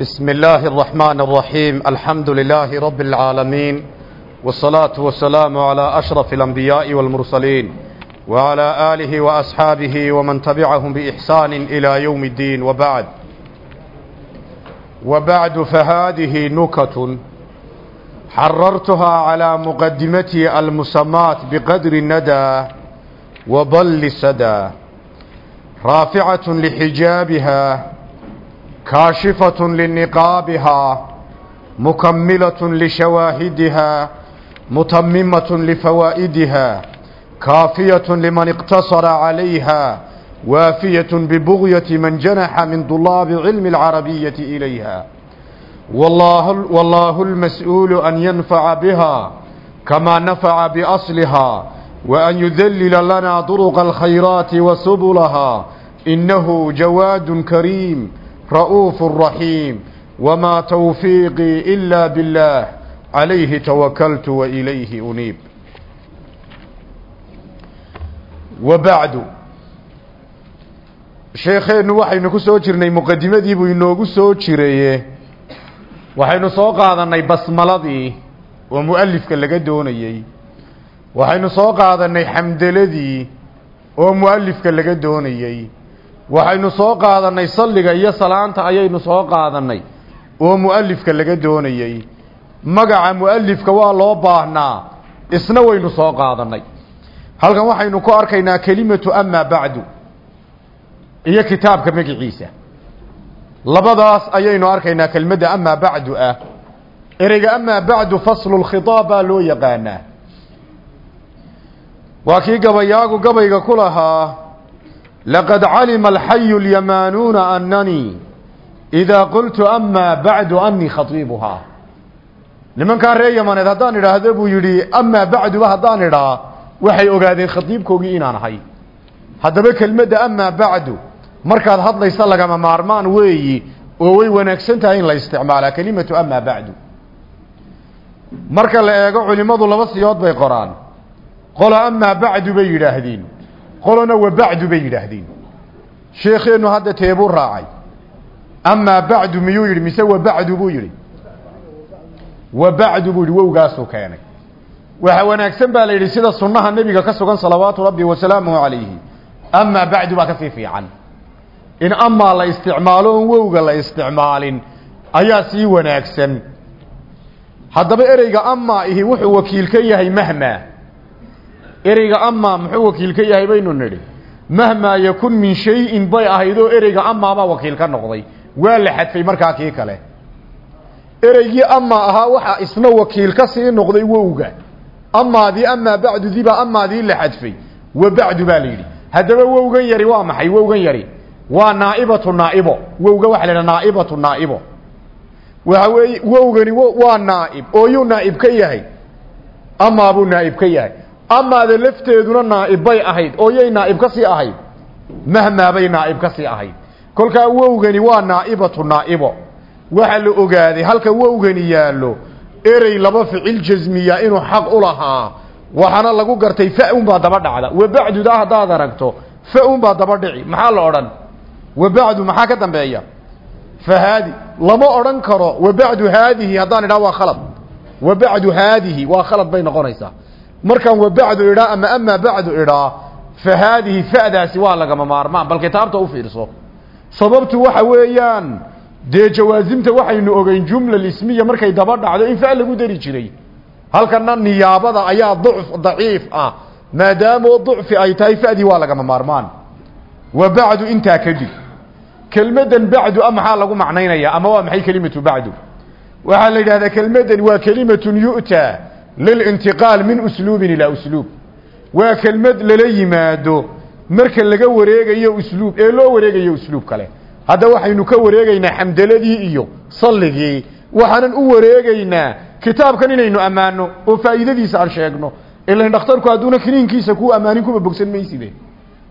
بسم الله الرحمن الرحيم الحمد لله رب العالمين والصلاة والسلام على أشرف الأنبياء والمرسلين وعلى آله وأصحابه ومن تبعهم بإحسان إلى يوم الدين وبعد وبعد فهذه نكت حررتها على مقدمتي المسمات بقدر الندى وضل السدى رافعة لحجابها كاشفة لنقابها مكملة لشواهدها متممة لفوائدها كافية لمن اقتصر عليها وافية ببغية من جنح من طلاب علم العربية إليها والله, والله المسؤول أن ينفع بها كما نفع بأصلها وأن يذلل لنا طرق الخيرات وسبلها إنه جواد كريم رؤوف رحيم وما توفيقي إلا بالله عليه توكلت وإليه أنيب وبعد sheekheenu waxaynu ku soo jirnay muqadimadii buu inoogu soo jireye waxaynu soo qaadanay basmaladii oo mu'alifka laga doonayey waxaynu soo qaadanay xamdeladii oo mu'alifka laga doonayey waxaynu soo qaadanay salliga iyo salaanta ayaynu soo qaadanay oo mu'alifka laga doonayey. Magaca mu'alifka waa loo baahnaa isna waynu soo qaadanay. Halkan waxaynu ku arkaynaa kelimatu amaa bacdu iyo kitaabka magiciisa. Labadaas ayaynu arkaynaa kelmadda amaa bacdu ah. Ereyga amaa bacdu faslu lkhitaab baa loo yaqaanaa. Waa kii gabayaagu gabayga ku lahaa laqad calima alxayu lyamaanuuna ananii idaa qultu amaa bacdu anii khatiibuhaa nimankaa ree yamaneed haddaan idhaahdo buu yidhi amaa bacduba haddaan idhaa waxay ogaadeen khatiibkoogii inaan ahay haddaba kelmadda amaa bacdu markaad hadlaysa lagama maarmaan weeyi oo way wanaagsan tahay in la isticmaalaa kelimatu amaa bacdu marka la eego culimmadu laba siyood bay qoraan qola amaa bacdu bay yidhaahdeen qolona wa bacdu bay yidhaahdeen. Sheekheennu hadda teebuu raacay. Amaa bacdu miyuu yidhi? Mise wa bacdu buu yidhi? Wa bacdu buu yidhi wowgaasuu keenay. Waxa wanaagsan baa la yidhi sida sunnaha nebiga ka sugan salawaatu rabbi wasalaamuhu calayhi. Amaa bacdu baa ka sii fiican. In amaa la isticmaalo oon wowga la isticmaalin ayaa sii wanaagsan. Haddaba ereyga amaa ihi wuxuu wakiil ka yahay mahmaa ereyga amaa muxuu wakiil ka yahay baynu nidhi. Mahmaa yakun min shayin bay ahaydoo ereyga amaabaa wakiil ka noqday. Waa la xadfay markaa kii kale. Ereygii amaa ahaa waxaa isna wakiil ka sii noqday wowga. Amaadii amaa bacdudii baa amaadii la xadfay. Wa bacdu baa la yidhi. Haddaba wowgan yari waa maxay? Wowgan yari. Waa naaibatu naaibo. Wowga waxa la naaibatu naaibo. Waxa weeye wowgani waa naaib. Oo yuu naaib ka yahay. Amaa buu naaib ka yahay amaada lafteeduna naaib bay ahayd oo yay naaib ka sii ahayd. Mahmaa bay naaib ka sii ahayd. Kolkaa wowgani waa naaibatu naaibo. Waxaa la ogaaday halka wowgani yaallo erey laba ficil jasmiya inuu xaq u lahaa waxaana lagu gartay fa-un baa daba dhacda. Wabacduda haddaad aragto fa-un baa daba dhici. Maxaa la odhan? Wabacdu maxaa ka dambeeya? Fahaadi lama odhan karo wabacdu haadihi haddaan idhaha waa khalad. Wabacdu haadihi waa khalad bay noqonaysaa markaan wabacdu idhaa ama amaa bacdu idhaa fa haadihi fa'daasi waa lagama maarmaan bal kitaabta u fiirso. Sababtu waxa weeyaan dee jawaasimta waxaynu ogeyn jumla ismiya markay daba dhacdo in fa lagu dari jiray. Halkana niyaabada ayaa ducf daciif ah maadaamoo ducfi ay tahay fa'dii waa lagama maarmaan. Wa bacdu intaa kadib kelmaddan bacdu a maxaa lagu macnaynayaa ama waa maxay kelimatu bacdu? Waxaa la yidhahdaa kelmaddan waa kelimatun yu'taa lilintiqaal min usluubin ilaa usluub waa kelmad lala yimaado marka laga wareegayo usluub ee loo wareegayo usluub kale hadda waxaynu ka wareegaynaa xamdaladii iyo salligii waxaanan u wareegaynaa kitaabkan inaynu ammaano oo faa'iidadiisa aan sheegno ilan dhakhtarku hadduuna kiniinkiisa kuu ammaanin kuba bogsan mayside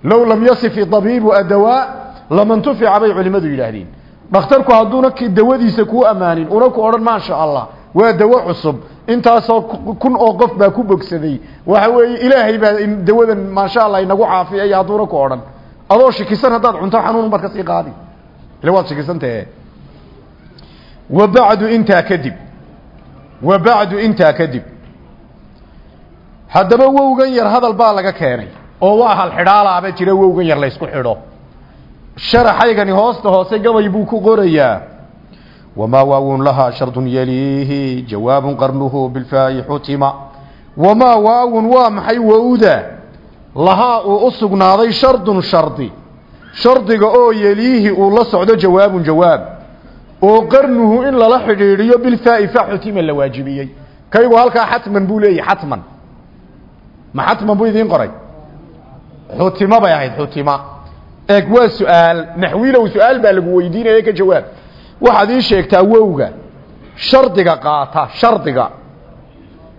low lam yasifi dabiibu adawaa lamantufica bay culimmadu yidhaahdeen dhakhtarku hadduuna dawadiisa kuu ammaanin una ku odhan maasha allah waa dawo cusub intaasoo kun oo qof baa ku bogsaday. Waxa weeye ilaahay baa dawadan maasha allah inagu caafiyay hadduuna ku odhan. Adoo shikisan haddaad cunto xanuun baad ka sii qaadi. Ila waad shikisantahe wa bacdu intaa kadib. Wa bacdu intaa kadib. Haddaba wowgan yar hadal baa laga keenay oo waa hal xidhaalaaba jira wowgan yar laysku xidho. Sharaxaygani hoosta hoose gabay buu ku qorayaa yaliihi jawaabun qarnuhu bilfaa'i xutima wamaa waawun waa maxay wowda lahaa uu u sugnaaday shardun shardi shardiga oo yeliihi uu la socdo jawaabun jawaab oo qarnuhu in lala xidhiidhiyo bilfaa'i fa xutima la waajibiyey kaygu halkaa xatman buu leeyahy xatman ma xatman buu idiin qoray xutima bay ahayd xutima eeg waa su'aal naxwiilow su'aal baa lagu weydiinaya ka jawaab waxaad ii sheegtaa wowga. Shardiga qaata shardiga.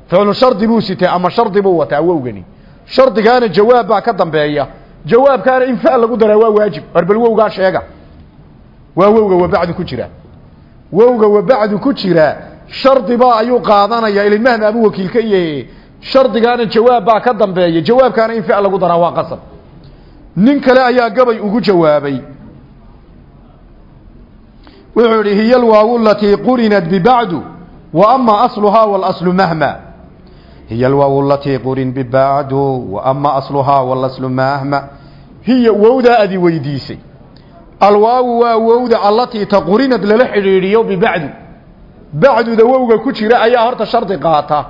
Ficlu shardi buu sitay ama shardi buu wataa wowgani? Shardigaana jawaab baa ka dambeeya. Jawaabkaana in fa lagu daraa waa waajib. Barbal wowgaa sheega. Waa wowga wabacdu ku jira. Wowga wabacdu ku jira shardibaa ayuu qaadanaya ila mahma abu wakiil ka yahe shardigaana jawaab baa ka dambeeya. Jawaabkaana in fa lagu daraa waa qasab. Nin kale ayaa gabay ugu jawaabay wuxuu idhi hiy alwaaw alatii qurinat bibacdu wa ama asluhaa walaslu mahma. Hiy alwaaw alatii qurin bibacdu wa ama asluhaa walaslu mahma. Hiya wowdaa adi weydiisay. Alwaawu waa wowda allatii taqurinad lala xidhiidhiyo bibacdu. Bacduda wowga ku jira ayaa horta shardi qaata.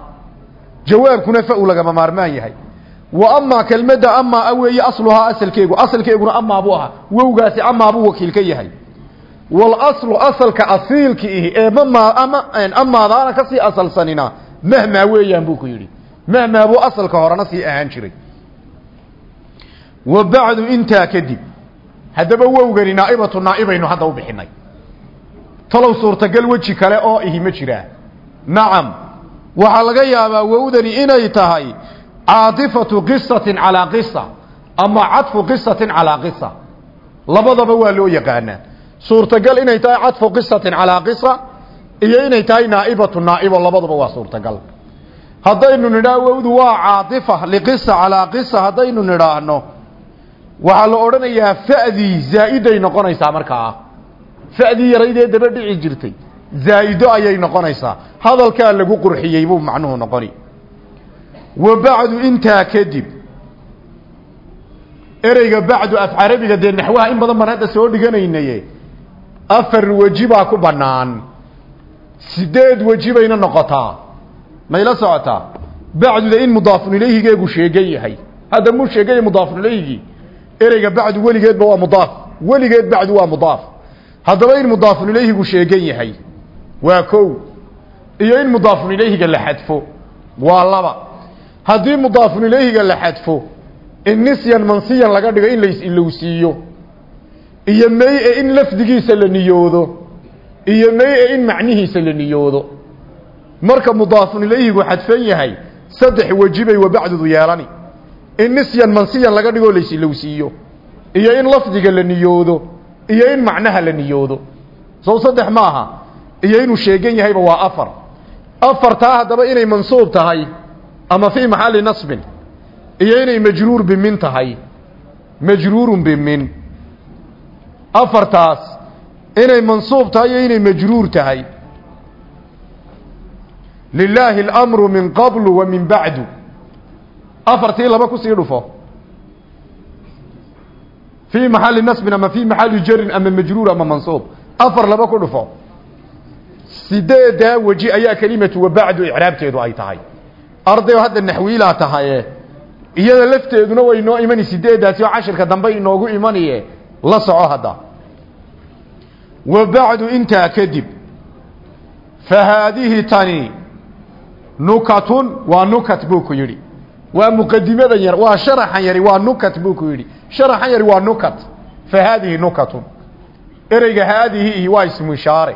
Jawaabkuna fa uu lagama maarmaan yahay. Wa amaa kelmadda amaa weeye asluhaa asalkeegu. Asalkeeguna amaa buu ahaa wowgaasi amaa yahay walaslu asalka asiilki ihi ee mama ama amaadaana ka sii asalsanina mahmaa weeyaan buu ku yidhi. Mahmaa buu asalka horena sii ahaan jiray. Wa bacdu intaa kadib haddaba wowgani naa'ibatu naa'ibaynu hadda u bixinay. Talow suurtagal weji kale oo ihi ma jiraa nacam waxaa laga yaabaa wowdani inay tahay caatifatu qisatin calaa qisa ama cadfu qisatin calaa qisa. Labadaba waa loo yaqaanaa suurtagal inay tahay cadfu qisatin calaa qisa iyo inay tahay naa'ibatu naa'ibo labadaba waa suurtagal. Haddaynu nidhaah wowdu waa caatifa liqisa calaa qisa haddaynu nidhaahno waxaa la odhanayaa fa'dii zaa'iday noqonaysaa markaa. Fa'dii yaraydee daba dhici jirtay zaa'ido ayay noqonaysaa. Hadalkaa lagu qurxiyey buu macnuhu noqoni. Wa bacdu intaa kadib ereyga bacdu af carabiga dee naxwaha in badan baan hadda soo dhiganaynaye afar weji baa ku bannaan. Sideed weji bayna noqotaa. Mayla socotaa bacduda in mudaafun ilayhigeegu sheegan yahay. Hadda muu sheeganya mudaafun ilayhigii ereyga bacdu weligeedba waa mudaaf. Weligeed bacdu waa mudaaf. Haddaba in mudaafun ilayhigu sheegan yahay waa kow. Iyo in mudaafun ilayhiga la xadfo waa laba. Haddii mudaafun ilayhiga la xadfo in nisyan mansiyan laga dhigo in lais-ilowsiiyo iyo may-e in lafdigiisa la niyoodo. Iyo may-e in macnihiisa la niyoodo. Marka mudaafun ilayhigu xadfan yahay saddex wejibay wabacdudu yeelani in nisyan mansiyan laga dhigoo lais-ilowsiiyo iyo in lafdiga la niyoodo. Iyo in macnaha la niyoodo. Sow saddex maaha iyo inuu sheegan yahayba waa afar. Afartaa haddaba inay mansuub tahay ama fii maxalli nasbin. Iyo inay majruur bimin tahay. Majruurun bimin afartaas inay mansuub tahay iyo inay majruur tahay. Lilaahi اlamru min qablu wa min bacdu afartii laba ku sii dhufo. Fii maxalli nasbin ama fii maxalli jarin ama majruur ama mansuub. Afar laba ku dhufo. Sideedaa weji ayaa kelimatu wabacdu icraabteedu ay tahay? Ardayo hadda naxwiilaa tahaye iyada lafteeduna way noo imani sideedaasi oo cashirka dambe inoogu imaniye la soco hadda. Wa bacdu intaa kadib fa haadihi tani nukatun waa nukat buu ku yidhi. Waa muqadimadan yar waa sharaxan yari waa nukat buu ku yidhi. Sharaxan yari waa nukat fa haadihi nukatun. Ereyga haadihi waa ismu ishaare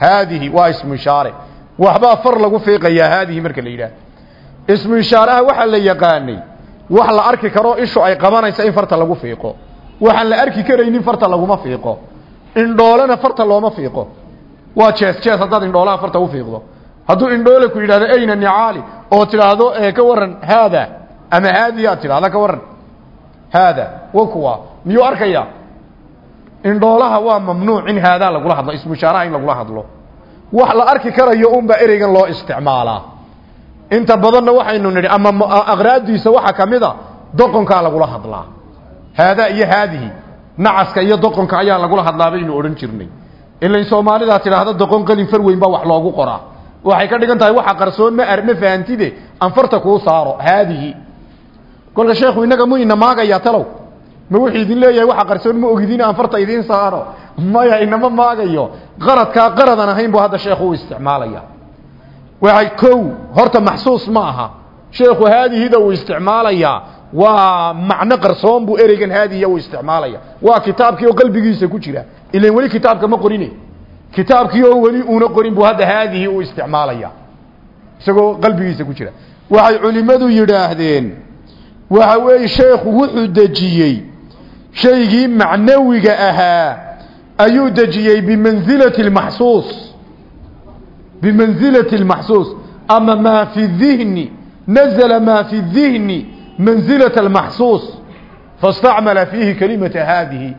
haadihi waa ismu ishaare waxbaa far lagu fiiqayaa haadihi marka la yidhaah ismu ishaaraha waxaa la yaqaanay wax la arki karo ishu ay qabanaysa in farta lagu fiiqo waxaan la arki karaynin farta laguma fiiqo. Indhoolena farta looma fiiqo. Waa jees jees haddaad indhoolaha farta u fiiqdo. Hadduu indhoole ku yidhahdo ayna nicaali? oo tidhaahdo ka waran haada. Ama haadii aad ka waran haada wa miyuu arkaya indhoolaha waa mamnuuc in haadaa lagula hadlo ismu ishaaraha in lagula hadlo. Wax la arki karayo unbaa ereygan loo isticmaalaa. Inta badanna waxaynu nidhi ama aqraadiisa waxaa ka mid a doqonkaa lagula hadlaa haadaa iyo haadihi nacaska iyo doqonka ayaa lagula hadlaa baynu odhan jirnay. Ilain soomaalidaa tidhaahda doqon qalin far weyn baa wax loogu qoraa. Waxay ka dhigan tahay waxa qarsoon ma ma fahantide anfarta kuu saaro haadihi. Kolka sheekhu inaga mu ina maagayaa talow. Ma wuxuu idin leeyahay waxa qarsoon ma ogidin anfarta idiin saaro. Maya inama maagayo. Qaradkaa qaradan ahayn buu hadda sheekhu isticmaalaya. Waxay kow horta maxsuus ma aha. Sheekhu haadihida uu isticmaalayaa waa macno qarsoon buu ereygan haadihiya uu isticmaalaya. Waa kitaabkii oo qalbigiisa ku jira. Ilan weli kitaabka ma qorine. Kitaabkii oo weli uuna qorin buu hadda haadihi uu isticmaalaya. Isagoo qalbigiisa ku jira. Waxay culimmadu yidhaahdeen waxa weeye sheekhu wuxuu dejiyey. Shaygii macnawiga ahaa ayuu dejiyey bimansilati lmaxsuus bimansilati lmaxsuus ama maa fi dihni nazla maa fi dihni mansilata almaxsuus fastacmala fiihi kalimata haadihi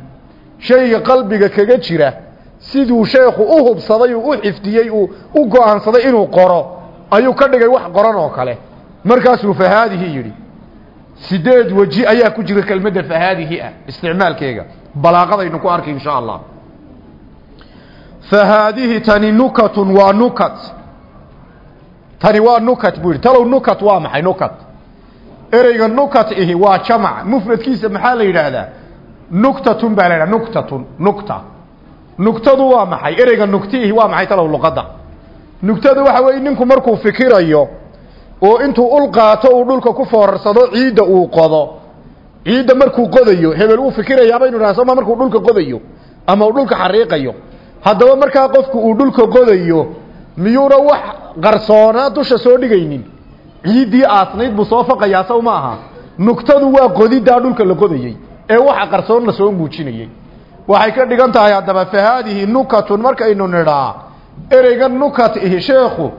shayga qalbiga kaga jira siduu sheekhu u hubsaday u xifdiyey uu u go'aansaday inuu qoro ayuu ka dhigay wax qoran oo kale markaasuu fahaadihi yidhi sideed weji ayaa ku jira kelmadda fahaadihi ah isticmaalkeega balaaqadaynu ku arkay insha allah fahaadihi tani nukatun waa nukat tani waa nukat buu yidhi talow nukat waa maxay nukat ereyga nukat ihi waa jamac. Mufradkiisa maxaa la yidhaahdaa? Nuktatun baa la yidhaha nuktatun nukta. Nuktadu waa maxay? Ereyga nuktiihi waa maxay talow luqadda? Nugtadu waxa weeye ninku markuu fikirayo oo intuu ul qaato uu dhulka ku foorarsado ciidda uu qodo. Ciidda markuu qodayo hebel uu fikirayaa baynu dhaha sooma markuu dhulka qodayo ama uu dhulka xariiqayo. Haddaba markaa qofku uu dhulka qodayo miyuuna wax qarsoonaa dusha soo dhigaynin ciiddii aasnayd buu soo faqayaa sow ma aha nugtadu waa qodiddaa dhulka la qodayey ee waxa qarsoon la soo muujinayey. Waxay ka dhigan tahay haddaba fa haadihi nukatun markaynu nidhaa ereyga nukat ihi sheekhu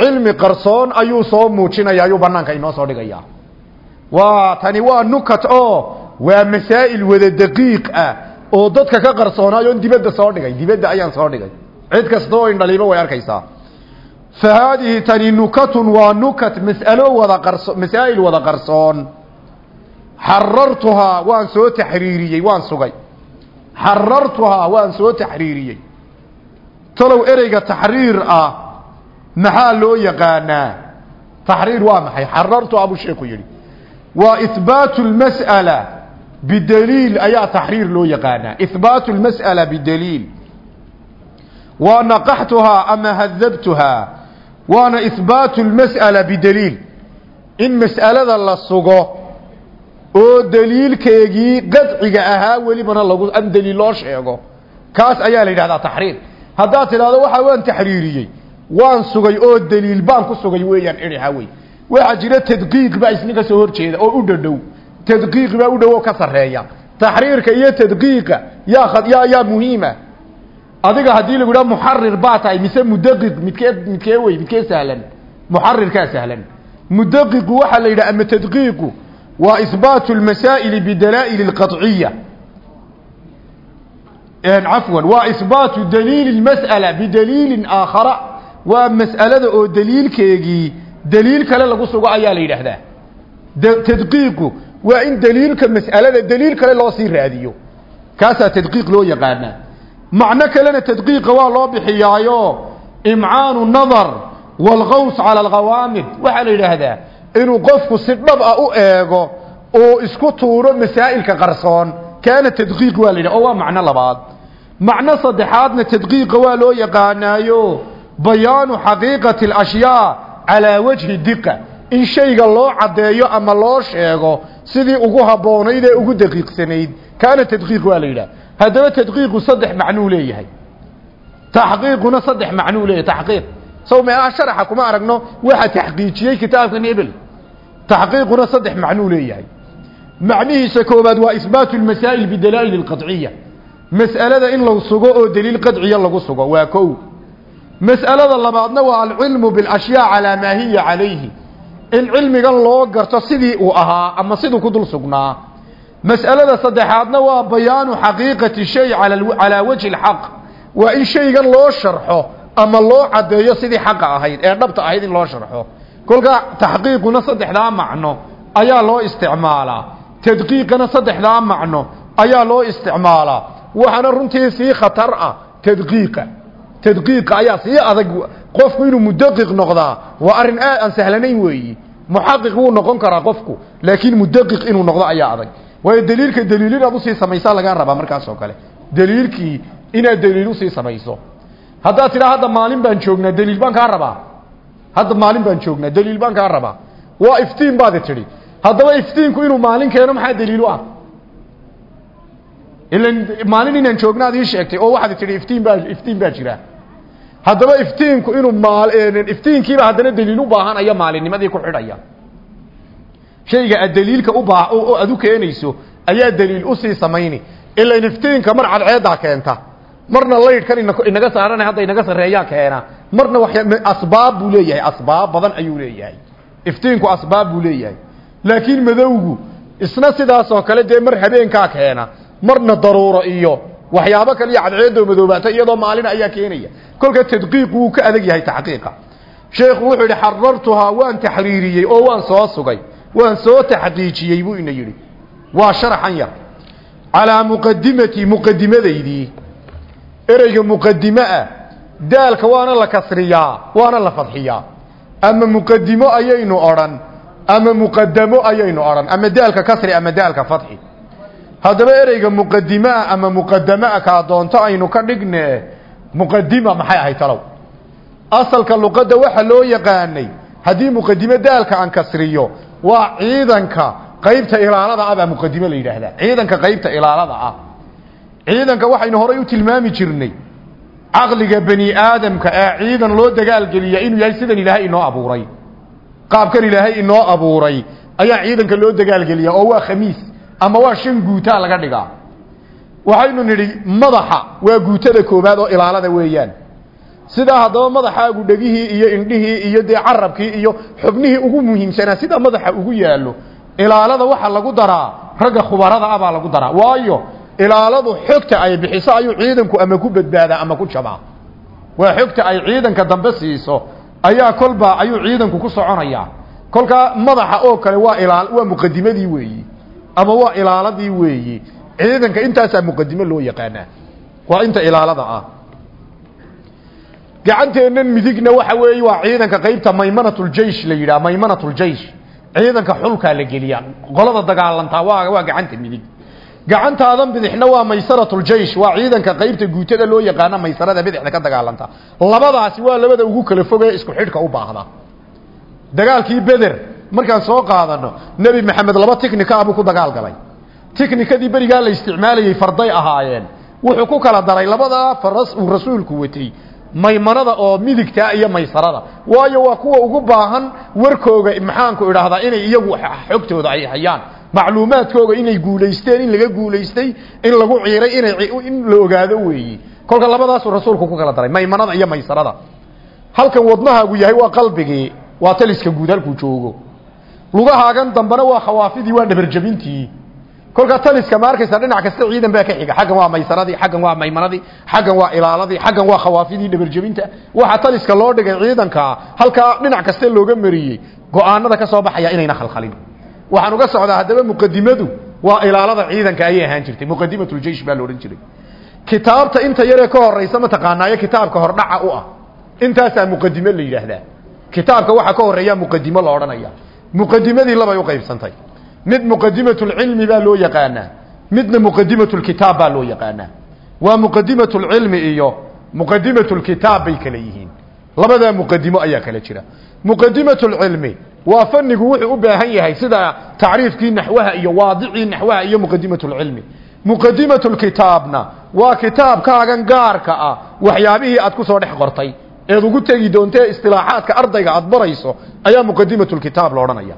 cilmi qarsoon ayuu soo muujinaya ayuu banaanka inoo soo dhigaya. Waa tani waa nukat oo waa masaa'il wada daqiiq ah oo dadka ka qarsoonaayoon dibadda soo dhigay dibadda ayaan soo dhigay. Cid kasta oo indhaliiba way arkaysaa tani nukatun waa nukat mas'alo wada qarso masaa'il wada qarsoon xarartuhaa waan soo taxriiriyey waan sugay xarartuhaa waan soo taxriiriyey talow ereyga taxriir ah maxaa loo yaqaanaa taxriir waa maxay xarartuhaa buu sheeku yidhi waa ihbaatu lmas'ala bidaliil ayaa taxriir loo yaqaanaa ihbaatu lmas'ala bidaliil waa naqaxtuhaa ama hadabtuhaa waana ihbaatu lmas'ala bidaliil. In mas'alada la sugo oo daliilkeegii qadciga ahaa welibana lagu an daliil loo sheego kaas ayaa la yidhahdaa taxriir. Haddaad tidhahdo waxa waan taxriiriyey waan sugay oo daliil baan ku sugay weeyaan idhaha wey waxaa jira tadqiiq baa isna ka soo horjeeda oo u dhadhow. Tadqiiq baa u dhow oo ka sarreeya. Taxriirka iyo tadqiiqa yaa yaa adiga haddii lagu idhaha muxarir baa tahay mise mudaqiq midkee midkee wey midkee sahlan? Muxarirkaa sahlan. Mudaqiqu waxaa la yidhaha ama tadqiiqu waa isbaatu lmasaa'ili bidalaa'ili اlqaciya cafwan waa isbaatu daliili اlmas'ala bidaliilin aakhara. Waa mas'alada oo daliilkeegii daliil kale lagu sugo ayaa la yidhaahdaa. Tadqiiqu waa in daliilka mas'alada daliil kale loo sii raadiyo. Kaasaa tadqiiq loo yaqaanaa macno kalena tadqiiqa waa loo bixiyaayo imcaanu nadar waalgaws cala alghawaamid waxaa la yidhaahdaa inuu qofku si dhab ah u eego oo isku tuuro masaa'ilka qarsoon kaana tadqiiq waa la yidhaha oo waa macno labaad. Macno saddexaadna tadqiiqa waa loo yaqaanaayo bayaanu xaqiiqati alashyaa calaa wajhi diqa. In shayga loo caddeeyo ama loo sheego sidii ugu habboonayd ee ugu daqiiqsanayd kaana tadqiiq waa la haddaba tadqiiqu saddex macnuu leeyahay. Taxqiiquna saddex macnuu leeyahay taxqiiq sow meelaha sharaxa kuma aragno waxa taxqiijiyey kitaabkan hebel. Taxqiiquna saddex macnuu leeyahay. Macnihiisa koobaad waa isbaatu lmasaa'il bidalaa'il alqadciya mas'alada in lagu sugo oo daliil qadciya lagu sugo waa kow. Mas'alada labaadna waa alcilmu bilashyaa calaa maa hiya calayhi. In cilmigan loo garto sidii uu ahaa ama siduu ku dul sugnaa mas'alada saddexaadna waa bayaanu xaqiiqati shay calaa wajhi alxaq waa in shaygan loo sharxo ama loo caddeeyo sidii xaqa ahayd ee dhabta ahayd in loo sharxo. Kolkaa taxqiiquna saddexdaa macno ayaa loo isticmaalaa. Tadqiiqana saddexdaa macno ayaa loo isticmaalaa. Waxaana runtii sii khatar ah tadqiiqa. Tadqiiqa ayaa sii adag. Qofku inuu mudaqiq noqdaa waa arrin aad aan sahlanayn weeyi. Muxaqiq wuu noqon karaa qofku laakiin mudaqiq inuu noqdo ayaa adag waayo daliilka daliil inaad u sii samaysaa lagaa rabaa markaas oo kale. Daliilkii inaad daliil u sii samayso. Haddaad tidhaa hadda maalin baan joognaa daliil baan kaa rabaa. Hadda maalin baan joognaa daliil baan kaa rabaa. Waa iftiin baadi tidhi. Haddaba iftiinku inuu maalin keeno maxaa daliil u ah? Ilan maalin inaan joognaad ii sheegtay oo waxaad tidhi iftiin baa iftiin baa jira. Haddaba iftiinku inuu maal iftiinkiiba haddana daliil u baahanaya maalinnimadii ku xidhaya shayga aad daliilka u baa oo aad u keenayso ayaa daliil u sii samayni. Ilan iftiinka mar cadceedaa keenta. Marna laydhkan inaga saarana hadda inaga sarreeyaa keena. Marna asbaab buu leeyahay asbaab badan ayuu leeyahay. Iftiinku asbaab buu leeyahay. Laakiin madowgu isna sidaasoo kale dee mar habeenkaa keena. Marna daruuro iyo waxyaabo kale iyo cadceedoo madoobaata iyadoo maalina ayaa keenaya. Kolka tadqiiqu wuu ka adag yahay taxqiiqa sheekhu wuxuu yidhi xarartuhaa waan taxriiriyey oo waan soo sugay waan soo taxqiijiyey buu ina yidhi. Waa sharaxan yar. Calaa muqadimati muqadimadaydii ereyga muqadimo ah daalka waana la kasriyaa waana la fadxiyaa. Ama muqadimo ayaynu odhan ama muqadamo ayaynu odhan ama daalka kasri ama daalka fadxi. Haddaba ereyga muqadimoa ama muqadamoa kaa doonto aynu ka dhigne muqadima maxay ahay talow? Asalka luqadda waxa loo yaqaanay haddii muqadimo daalka aan kasriyo waa ciidanka qaybta ilaalada ah baa muqadimo la yidhaahdaa. Ciidanka qaybta ilaalada ah. Ciidanka waxaynu horay u tilmaami jirnay caqliga bani aadamka ee ciidan loo dagaalgeliya inuu yahay sidan ilaahay inoo abuuray. Qaabkan ilaahay inoo abuuray ayaa ciidanka loo dagaalgeliya oo waa khamiis ama waa shan guutaa laga dhigaa. Waxaynu nidhi madaxa waa guutada koobaad oo ilaalada weeyaan sidaa haddaba madaxaagu dhegihii iyo indhihii iyo dee carabkii iyo xubnihii ugu muhiimsanaa sida madaxa ugu yaallo ilaalada waxa lagu daraa ragga khubarada ah baa lagu daraa. Waayo ilaaladu xogta ay bixiso ayuu ciidanku ama ku badbaadaa ama ku jabaa. Waa xogta ay ciidanka dambe siiso ayaa kolba ayuu ciidanku ku soconayaa kolkaa madaxa oo kale waa ilaa waa muqadimadii weeyi ama waa ilaaladii weeyi. Ciidanka intaasaa muqadimo loo yaqaanaa. Waa inta ilaalada ah gacanteennan midigna waxa weeye waa ciidanka qaybta maymanatuljeish la yidhaha maymanatuljeish ciidanka xulkaa la geliyaa qolada dagaalantaa waa waa gacanta midig. Gacantaadan bidixna waa maysaratuljeish waa ciidanka qaybta guutada loo yaqaana maysarada bidixda ka dagaalanta. Labadaasi waa labada ugu kala fogee isku xidhka u baahda. Dagaalkii beder markaan soo qaadano nebi maxamed laba tiknika buu ku dagaal galay. Tiknikadii berigaa la isticmaalayey farday ahaayeen. Wuxuu ku kala daray labadaa faras uu rasuulku watay maymanada oo midigtaa iyo maysarada. Waayo waa kuwa ugu baahan warkooga maxaanku idhaahdaa inay iyagu xogtooda ay hayaan. Macluumaadkooga inay guulaysteen in laga guulaystay in lagu ciiray inay in la ogaado weeyi. Kolka labadaasuu rasuulku ku kala daray maymanada iyo maysarada. Halkan wadnahaagu yahay waa qalbigii waa taliska guud halkuu joogo. Lugahaagan dambena waa khawaafidii waa dhabarjabintii kolka taliska ma arkaysa dhinac kasta ciidan baa ka xiga. Xaggan waa maysaradii xaggan waa maymanadii xaggan waa ilaaladii xaggan waa khawaafidii dhabarjabinta waxa taliska loo dhigay ciidanka halkaa dhinac kasta looga mariyey go'aanada ka soo baxaya inayna khalkhalin. Waxaan uga socdaa haddaba muqadimadu waa ilaalada ciidanka ayay ahaan jirtay. Muqadimatljeish baa la odhan jiray. Kitaabta inta yaree ka horeysa mataqaanaayo kitaabka hordhaca u ah. Intaasaa muqadimo la yidhaahdaa. Kitaabka waxa ka horreeya muqadimo la odhanaya. Muqadimadii labay u mid muqadimatulcilmi baa loo yaqaanaa. Midna muqadimatulkitaab baa loo yaqaanaa. Waa muqadimatulcilmi iyo muqadimatulkitaab bay kala yihiin. Labadaa muqadimo ayaa kala jira. Muqadimatulcilmi waa fanigu wuxuu u baahan yahay sida tacriifkii naxwaha iyo waadicii naxwaha iyo muqadimatulcilmi muqadimatulkitaabna waa kitaabkaagan gaarka ah waxyaabihii aad ku soo dhex qortay. Eed ugu tegi doontee istilaaxaadka ardayga aad barayso ayaa muqadimatulkitaab la odhanaya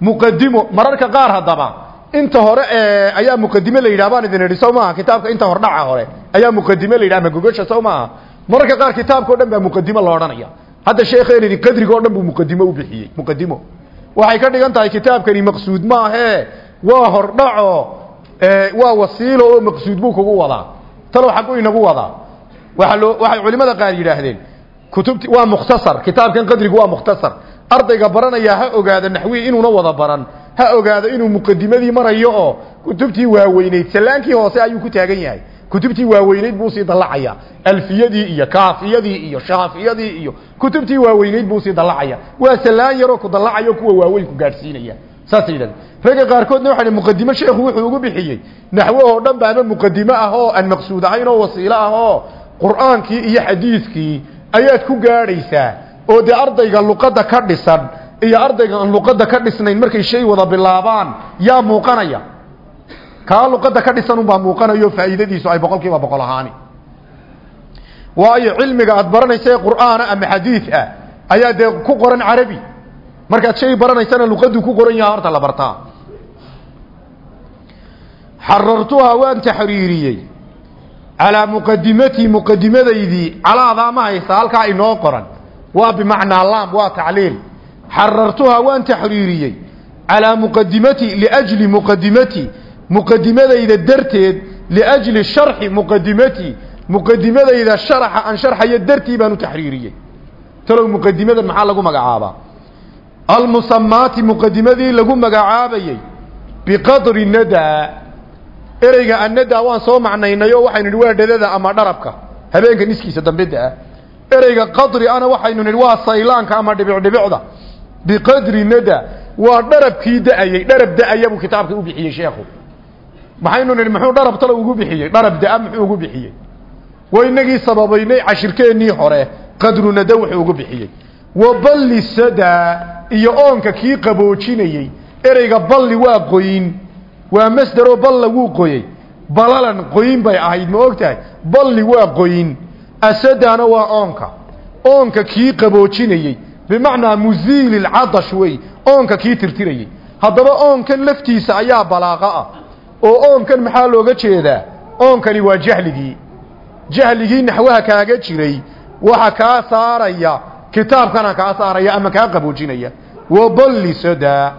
muqadimo mararka qaar haddaba inta hore ee ayaa muqadime la yidhah baan idin idhi sow maaha kitaabka inta hordhaca hore ayaa muqadime la yidhah ama gogasha sow maaha. Mararka qaar kitaabka o dhan baa muqadimo la odhanaya. Hadda sheekheen idin qadriga o dhan buu muqadimo u bixiyey muqadimo waxay ka dhigan tahay kitaabkani maqsuud maahee waa hordhaco waa wasiilo oo maqsuud buu kugu wadaa. Talow xagguu inagu wadaa. Waxa loo waxay culimada qaar yidhaahdeen kutubti waa mukhtasar kitaabkan qadrigu waa mukhtasar ardayga baranaya ha ogaado naxwi inuuna wada baran. Ha ogaado inuu muqadimadii marayo oo kutubtii waaweyneyd salaankii hoose ayuu ku taagan yahay. Kutubtii waaweyneyd buu sii dallacaya. Alfiyadii iyo kaafiyadii iyo shaafiyadii iyo kutubtii waaweyneyd buu sii dallacaya. Waa salaan yaroo ku dallacayo kuwa waaweyn ku gaadhsiinaya. Saasay yidhahdeen ragga qaarkoodna waxay muqadimo sheekhu wuxuu ugu bixiyey. Oo dhan baaba muqadimo ah oo aan maqsuud ahayn oo wasiilo ah oo qur'aankii iyo xadiidkii ayaad ku gaadhaysaa oo dee ardayga luqadda ka dhisan iyo ardayga aan luqadda ka dhisnayn markay shay wada bilaabaan yaa muuqanaya? Kaa luqadda ka dhisan unbaa muuqanayo faa'iidadiisu ay boqol kiiba boqol ahaani. Waayo cilmiga aad baranaysa ee qur'aana ama xadiid ah ayaa dee ku qoran carabi. Markaad shay baranaysana luqaddu ku qoran yaha horta la bartaa. Xarartuhaa waan taxriiriyey calaa muqadimatii muqadimadaydii calaadaa ma haysa halkaa inoo qoran waa bimacnaa laam waa tacliil. Xarartuhaa waan taxriiriyey. Calaa muqadimati liajli muqadimati muqadimadayda darteed liajli sharxi muqadimati muqadimadayda sharaxa aan sharxayo dartii baan u taxriiriyey. Talow muqadimadan maxaa lagu magacaabaa? Almusamaati muqadimadii lagu magacaabayey biqadri nadaa ereyga annadaa waan soo macnaynay oo waxaynu nidhi waa dhadada ama dharabka. Habeenka niskiisa dambeda ah ereyga qadri ana waxaynu nidhi waa saylaanka ama dhibicdhibicda. Biqadri nada waa dharabkii da'ayey dharab da'aya buu kitaabka u bixiyey sheekhu. Maxaynu nidhi muxuu dharab talo ugu bixiyey? Dharab da'a muxuu ugu bixiyey? Waa inagii sababaynay cashirkeennii hore qadru nada wuxuu ugu bixiyey. Wa balli sadaa iyo oonka kii qaboojinayey ereyga balli waa qoyin. Waa masderoo balla wuu qoyey. Balalan qoyin bay ahayd ma og tahay balli waa qoyin asadaana waa oonka. Oonka kii qaboojinayey bimacnaa muziili lcadash wey. Oonka kii tirtirayey haddaba oonkan laftiisa ayaa balaaqo ah. Oo oonkan maxaa looga jeedaa? Oonkani waa jahligii. Jahligii naxwaha kaaga jiray. Waxa kaa saaraya. Kitaabkana kaa saaraya ama kaa qaboojinaya. Waballi sadaa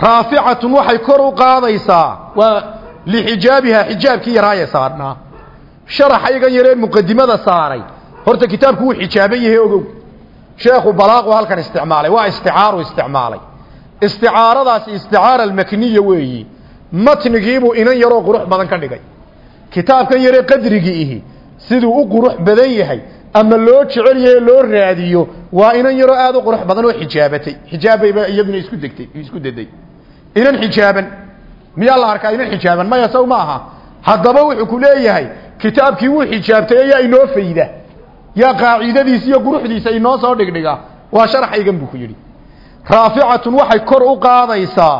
raaficatun waxay kor u qaadaysaa. Waa lixijaabihaa xijaabkii yaraaye saarnaa sharaxaygan yaree muqadimada saaray. Horta kitaabku wuu xijaaban yahay ogow. Sheekhu balaaqu halkan isticmaalay waa isticaaru isticmaalay. Isticaaradaasi isticaara almakniya weeyi matnigiibuu inan yaroo qurux badan ka dhigay. Kitaabkan yaree qadrigii ihi siduu u qurux badan yahay ama loo jecel yahay loo raadiyo waa inan yaroo aad u qurux badan oo xijaabatay. Xijaabayba iyaduna isku degtay isku deday. Inan xijaaban. Miyaa la arkaa inan xijaaban? Maya saw ma aha. Haddaba wuxuu ku kitaabkii wuu xijaabtay ayaa inoo fayda. Yaa qaacidadiisa iyo quruxdiisa inoo soo dhigdhiga. Waa sharxaygan buu ku yidhi. Raaficatun waxay kor u qaadaysaa.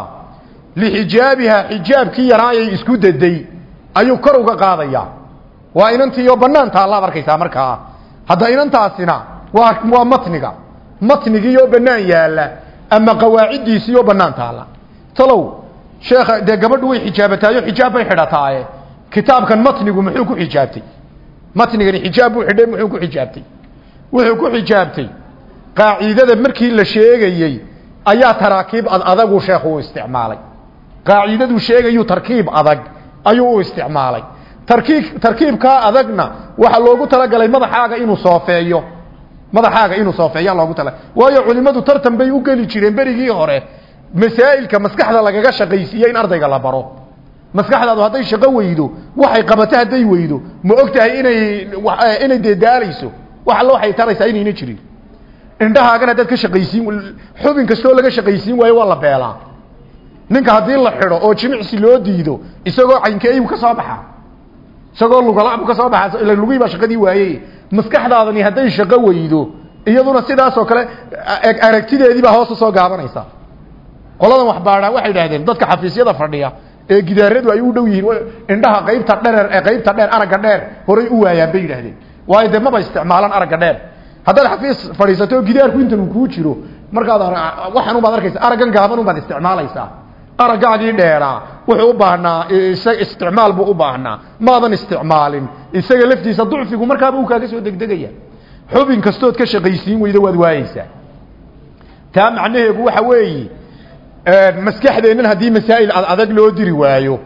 Lixijaabiha xijaabkii yaraayay isku deday. Ayuu kor uga qaadayaa. Waa inantiioo bannaan taallaad arkaysaa markaa. Hadda inantaasina waa waa matniga. Matnigiioo bannaan yaalla ama qawaaciddiisiioo bannaan taalla. Talow sheekha dee gabadhu way xijaabataayo xijaab bay xidhataaye kitaabkan matnigu muxuu ku xijaabtay? Matnigani xijaab buu xidhay muxuu ku xijaabtay? Wuxuu ku xijaabtay qaacidada markii la sheegayey ayaa taraakiib ad adagu sheekhu u isticmaalay. Qaacidaduu sheegayuu tarkiib adag ayuu u isticmaalay. Tarkiib tarkiibkaa adagna waxaa loogu talagalay madaxaaga inuu soofeeyo. Madaxaaga inuu soofeeyaa loogu tala waayo culimmadu tartan bay u geli jireen berigii hore masaa'ilka maskaxda lagaga shaqaysiiye in ardayga la baro maskaxdaadu hadday shaqo weydo waxay qabato hadday weydo ma og tahay inay inay deedaalayso wax alla waxay taraysaa inayna jirin. Indhahaagan haddaad ka shaqaysiin xubin kastoo laga shaqaysiin waayo waa la ninka haddii la xidho oo jimicsi loo diido isagoo caynkeeyu ka soo baxa isagoo lugalabu ka soo baxa ila lugihii baa shaqadii waayey. Maskaxdaadani hadday shaqo weydo iyaduna sidaasoo kale aragtideedii baa hoos u soo gaabanaysa qoladan waxbaadhaa waxay idhahdeen dadka xafiisyada fadhiya ee gidaaradu ay u dhow yihiin. Indhaha qaybta dherer ee qaybta dheer aragga dheer horay u waayaan bay yidhaahdeen. Waayo dee maba isticmaalaan aragga dheer. Haddaad xafiis fadhiisato gidaarku intan uu kuu jiro markaad waxaan ubaad arkaysa araggan gaaban ubaad isticmaalaysaa. Araggaagii dheeraa wuxuu u baahnaa isticmaal buu u baahnaa. Maadan isticmaalin. Isaga laftiisa ducfigu markaaba uu kaaga soo degdegaya. Xubin kastood ka shaqaysiin weyda waad waayeysaa taa macnaheedu waxa weeye maskaxdeennan haddii masaa'il adag loo diri waayo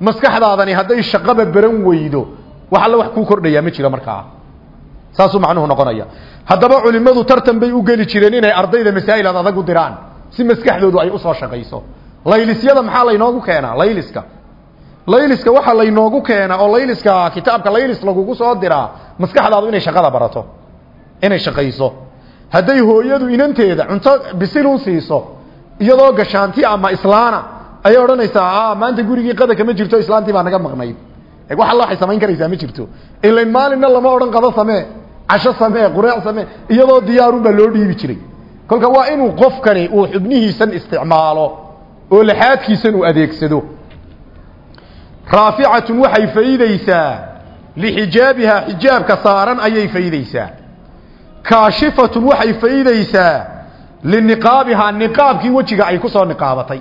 maskaxdaadani hadday shaqaba baran weydo wax alla wax kuu kordhayaa ma jiro markaa. Saasuu macnuhu noqonaya. Haddaba culimmadu tartan bay u geli jireen inay ardayda masaa'il ad adag u diraan si maskaxdoodu ay u soo shaqayso. Laylisyada maxaa laynoogu keenaa? Layliska. Layliska waxaa laynoogu keenaa oo layliska kitaabka laylis lagugu soo diraa maskaxdaadu inay shaqada barato inay shaqayso. Hadday hooyadu inanteeda cunto bisilun siiso iyadoo gashaanti ama islaana ayay odhanaysaa maanta gurigii qada kama jirto islaantii baa naga maqnayd wax alla waxay samayn karaysaa ma jirto. Ilan maalinna lama odhan qado samee casho samee qureec samee iyadoo diyaarunbaa loo dhiibi jiray. Kolka waa inuu qofkani uu xubnihiisan isticmaalo oo laxaadkiisan uu adeegsado. Raaficatun waxay faydaysaa lixijaabihaa xijaabka saaran ayay faydaysaa kaashifatun waxay faydaysaa liniqaabihaa niqaabkii wejiga ay ku soo niqaabatay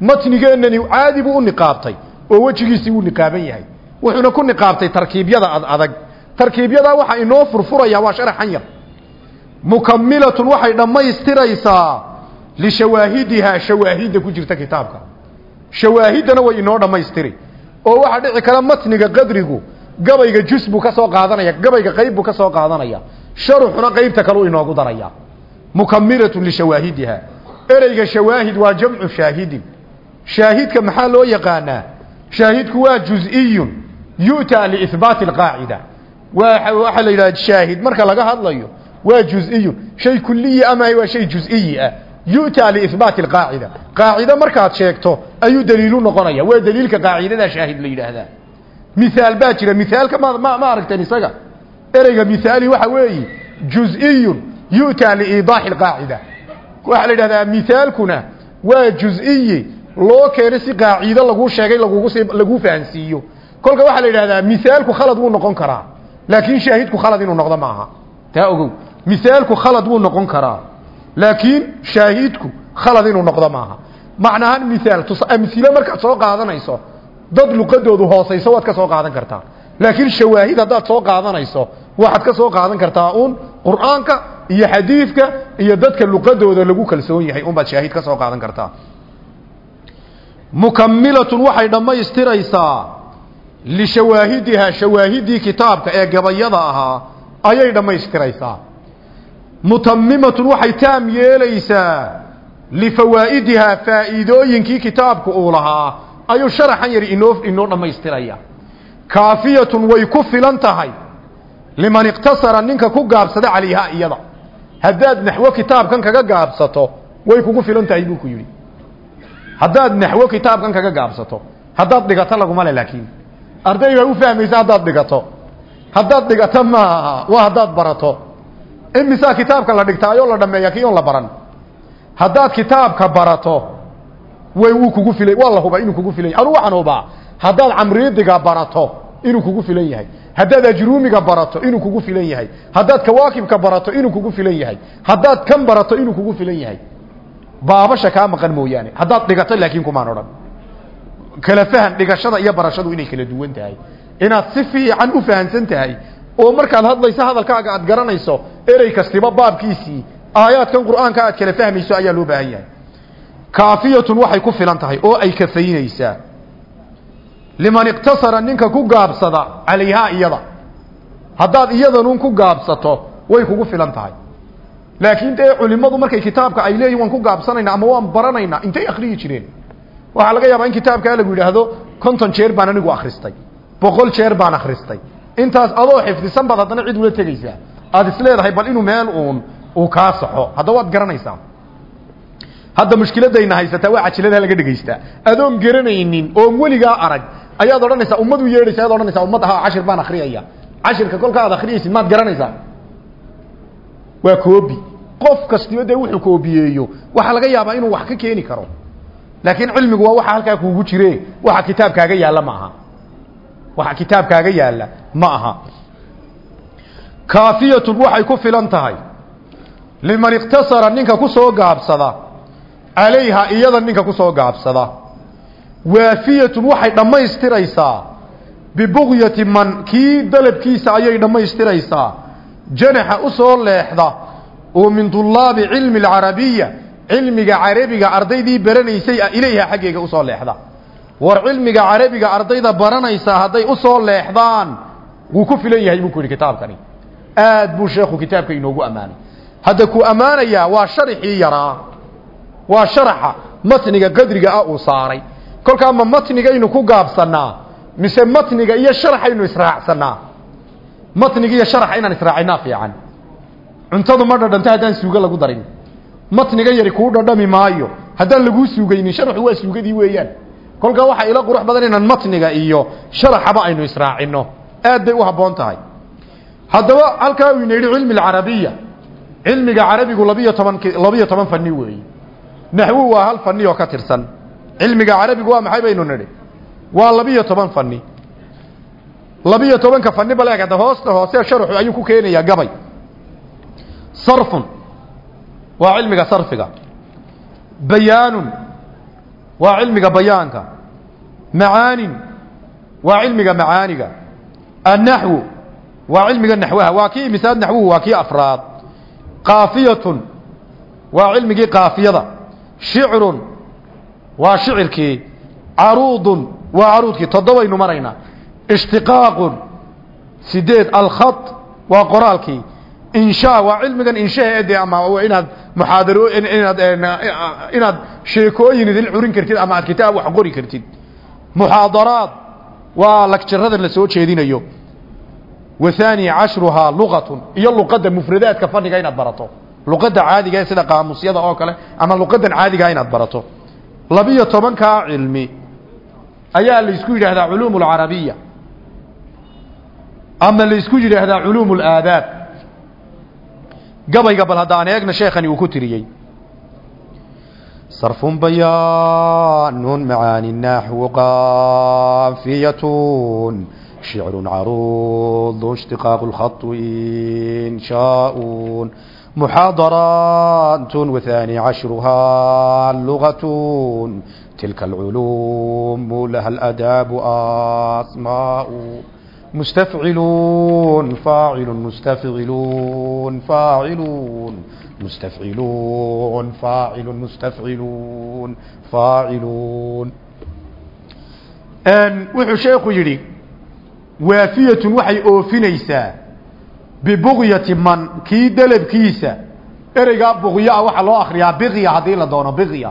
matnigeennani caadi buu u niqaabtay oo wejigiisii wuu niqaaban yahay wuxuuna ku niqaabtay tarkiibyada ad adag tarkiibyadaa waxa inoo furfuraya waa sharaxan yar mukamilatun waxay dhammaystiraysaa lishawaahidihaa shawaahidda ku jirta kitaabka shawaahiddana way inoo dhammaystiri oo waxaa dhici kara matniga qadrigu gabayga jus buu ka soo qaadanaya gabayga qayb buu ka soo qaadanaya sharuxuna qaybta kaleu inoogu daraya mukamilatun lishawaahidiha ereyga shawaahid waa jamcu shaahidin. Shaahidka maxaa loo yaqaanaa? Shaahidku waa juz'iyun yu'taa liihbaati alqaacida waxaa la yidhaha shaahid marka laga hadlayo waa juz'iyun. Shay kuliyi ama waa shay juz'iyi ah. Yu'taa liihbaati alqaacida qaacida markaad sheegto ayuu daliilu noqonaya waa daliilka qaacidada shaahid la yidhaahdaa. Mihaal baa jira. Mihaalka ma ma aragteen isaga? Ereyga mihaali waxa weeyi juz'iyun yu'taa liiidaaxi alqaacida waxaa la yidhahdaa mihaalkuna waa juz'iyi loo keenay si qaacido laguu sheegay lagugu si laguu fahansiiyo. Kolka waxaa la yidhahdaa mihaalku khalad wuu noqon karaa laakiin shaahidku khalad inuu noqdo maaha. Taa ogow mihaalku khalad wuu noqon karaa laakiin shaahidku khalad inuu noqdo maaha. Macnahan mihaal amhile markaad soo qaadanayso dad luqadoodu hoosayso waad ka soo qaadan kartaa. Laakiin shawaahid haddaad soo qaadanayso waxaad ka soo qaadan kartaa uun qur'aanka iyo xadiidka iyo dadka luqadooda lagu kalsoon yahay unbaad shaahid ka soo qaadan kartaa. Mukamilatun waxay dhammaystiraysaa lishawaahidihaa shawaahidii kitaabka ee gabayada ahaa ayay dhammaystiraysaa. Mutamimatun waxay taam yeelaysaa lifawaa'idihaa faa'iidooyinkii kitaabku uu lahaa ayuu sharaxan yari inoo inoo dhammaystiraya. Kaafiyatun way ku filan tahay. Liman iqtasara ninka ku gaabsada calayhaa iyada haddaad naxwo kitaabkan kaga gaabsato way kugu filan tahay buu ku yidhi. Haddaad naxwo kitaabkan kaga gaabsato haddaad dhigato laguma le laakiin. Ardayga u fahmaysa haddaad dhigato. Haddaad dhigato maaha waa haddaad barato. Imisaa kitaabka la dhigtaayoo la dhameeya kii la baran? Haddaad kitaabka barato way wuu kugu filay waa la hubaa inuu kugu filan yahay waxaan hubaa haddaad camriidiga barato inuu kugu filan yahay haddaad ajruumiga barato inuu kugu filan yahay. Haddaad kawaakibka barato inuu kugu filan yahay. Haddaad kan barato inuu kugu filan yahay. Baabasha kaa maqan mooyaane. Haddaad dhigato laakiin kumaan odhan. Kala fahan dhigashada iyo barashadu inay kala duwan tahay. Inaad si fiican u fahansan tahay oo markaad hadlayso hadalkaaga aad garanayso erey kastiba baabkiisii aayaadkan qur'aanka aad kala fahmayso ayaa loo baahan yahay. Kaafiyatun waxay ku filan tahay oo ay kafaynaysaa liman iqtasara ninka ku gaabsada calayhaa iyada. Haddaad iyadanun ku gaabsato way kugu filan tahay. Laakiin dee culimadu markay kitaabka ay leeyihiin waan ku gaabsanaynaa ama waan baranaynaa intay akriyi jireen. Waxaa laga yaabaa in kitaabkaa lagu yidhaahdo konton jeer baan anigu akhristay boqol jeer baan akhristay intaas adoo xifdisan baad haddana cid ula tegaysaa. Aada is leedahay bal inuu meel uun uu kaa saxo haddaba waad garanaysaa hadda mushkiladayna haysataa waa cajiladaha laga dhegaystaa. Adoon garanaynin oon weligaa arag ayaad odhanaysaa ummadu yeedhaysa ayaad odhanaysaa ummad ahaa cashir baan akriyaya cashirka kolka aad akriyaysid maad garanaysaa. Waa koobi. Qof kastiba dee wuxuu koobiyeeyo. Waxaa laga yaabaa inuu wax ka keeni karo. Laakiin cilmigu waa waxa halkaa kuugu jire. Waxa kitaabkaaga yaalla ma aha. Waxa kitaabkaaga yaalla ma aha. Kaafiyatun waxay ku filan tahay. Liman iqtasara ninka ku soo gaabsada. Calayha iyada ninka ku soo gaabsada waafiyatun waxay dhammaystiraysaa. Bibugyati man kii dalabkiisa ayay dhammaystiraysaa. Janaxa u soo leexda oo min tulaabi cilmi alcarabiya cilmiga carabiga ardaydii baranaysay ilayha xaggeega u soo leexda. War cilmiga carabiga ardayda baranaysaa hadday u soo leexdaan wuu ku filan yahay buu ku yidhi kitaabkani. Aad buu sheekhu kitaabka inoogu ammaanay. Hadda ku ammaanayaa waa sharaxii yaraa waa sharaxa matniga qadriga ah uu saaray kolkaa ma matnigaynu ku gaabsanaa mise matniga iyo sharaxaynu israacsanaa matniga iyo sharaxa inaan israacinaa fiican. Cuntadu ma dhadhanto haddaan suugo lagu darin. Matniga yari kuu dhadhami maayo. Haddaan laguu suugaynin sharaxu waa suugadii weeyaan. Kolkaa waxaa ila qurux badan inaan matniga iyo sharaxaba aynu israacino aad bay u habboon tahay. Haddaba halkaa uu ina cilmi alcarabiya cilmiga carabigu labiyo toban labiyo toban fani weeye naxwu waa hal fani oo ka tirsan cilmiga carabigu waa maxay baynu nidhi? Waa labiyo toban fani labiyo tobanka fani baleeg hadda hoose sharaxu ayuu ku keenayaa gabay. Sarfun. Waa cilmiga sarfiga. Bayaanun. Waa cilmiga bayaanka. Macaanin. Waa cilmiga macaaniga. Annaxwu waa cilmiga naxwaha waa kii misaad naxwuhu afraad. Qaafiyatun. Waa cilmigii qaafiyada. Shicrun waa shicirkii caruudun waa caruudkii toddobaynu maraynaa ishtiqaaqun sideed alkhat waa qoraalkii. Inshaa waa cilmigan inshaha de ama inaad muxaadaro inaad inaad sheekooyin idin curin kartid ama aad kitaab wax qori kartid. Muxaadaraad waa lagjarada la soo jeedinayo. Wathani cashruhaa luqatun. Iyo luqadda mufradaadka fadhiga inaad barato. Luqadda caadiga sida qaamusyada oo kale ama luqadan caadiga inaad barato labiyo tobankaa cilmi ayaa laysku yidhaahdaa culuum alcarabiya ama laysku yidhaahdaa culuum alaadaab gabayga bal haddaan eegna sheekhani uu ku tiriyey صرف بيان معاني النحو قافية شعر عروض اشتقاق الخط إنشاء محاضرات وثاني عشرها اللغة تلك العلوم لها الأداب أسماء مستفعلون فاعل مستفعلون فاعلون مستفعلون فاعل مستفعلون فاعلون ان وحو شيخو يري وافيه waxay oofinaysaa bibuqyati man kii dalabkiisa. Ereyga buqya waxa loo akhriyaa biqya haddii la doono biqya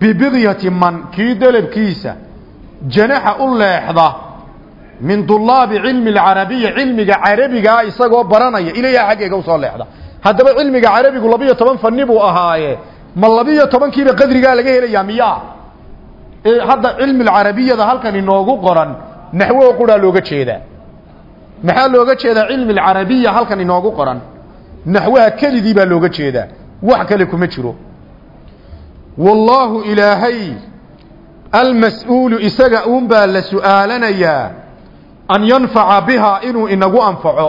bibuqyati man kii dalabkiisa. Janaha u leexda min dulaabi cilmi alcarabiya cilmiga carabiga isagoo baranaya ilaya xaggeega u soo leexda. Haddaba cilmiga carabigu labiyo toban fani buu ahaaye. Ma labiyo tobankiiba qadrigaa laga helayaa miyaa? Hadda cilmi alcarabiyada halkan inoogu qoran naxwo quraa looga jeedaa maxaa looga jeedaa cilmi alcarabiya halkan inoogu qoran? Naxwaha keligii baa looga jeedaa. Wax kale kuma jiro. Wallaahu ilaahay almas-uulu isaga uunbaa la su'aalanayaa an yanfaca bihaa inuu inagu anfaco.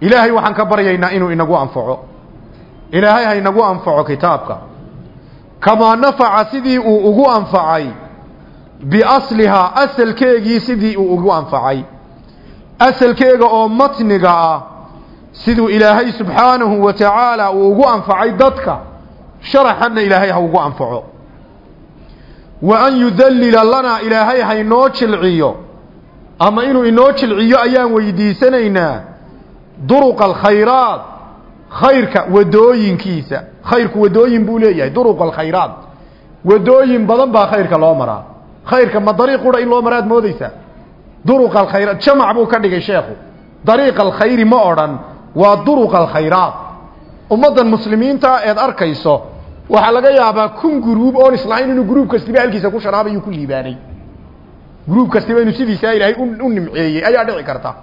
Ilaahay waxaan ka baryaynaa inuu inagu anfaco. Ilaahay ha inagu anfaco kitaabka. Kamaa nafaca sidii uu ugu anfacay biaslihaa asalkeegii sidii uu ugu anfacay asalkeega oo matniga ah siduu ilaahay subxaanahu wa tacaala uu ugu anfacay dadka sharaxanna ilaahay ha ugu anfaco. Wa an yudallila lanaa ilaahay haynoo jilciyo. Ama inuu inoo jilciyo ayaan weydiisanaynaa duruqa alkhayraat khayrka wadooyinkiisa. Khayrku wadooyin buu leeyahay duruq alkhayraat wadooyin badan baa khayrka loo maraa. Khayrka ma dariiq qura in loo maraad moodeysaa duruq alkhayraat jamac buu ka dhigay sheekhu. Dariiq alkhayri ma odhan waa duruq alkhayraat. Ummaddan muslimiinta eed arkayso waxaa laga yaabaa kun guruub oon islahayn inuu gruub kastiba halkiisa ku sharaabayu ku liibaanay. Gruub kastiba inuu sidiisaa ilaahay u nimceeyey ayaa dhici karta.